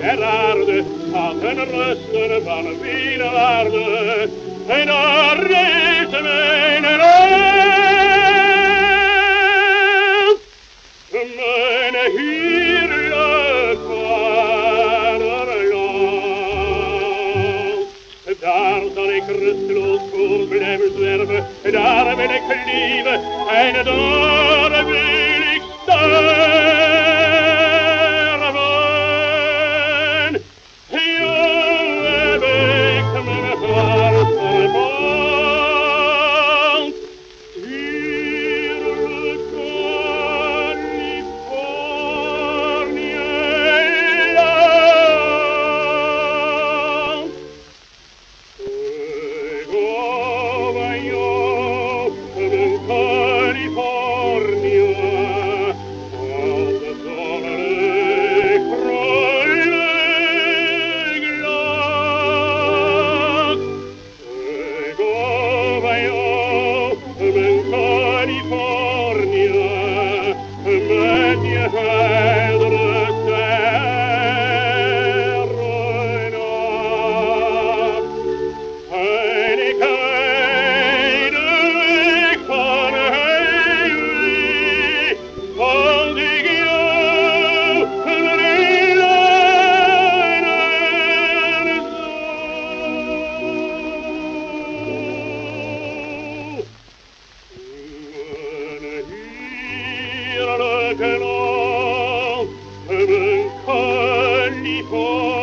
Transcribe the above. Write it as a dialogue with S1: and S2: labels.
S1: der aarde schatten rusten van vele waarde, en daar is mijn land. Mijn heerlijk vaderland. Daar zal ik rusteloos voor Eden al, hemen kalifa.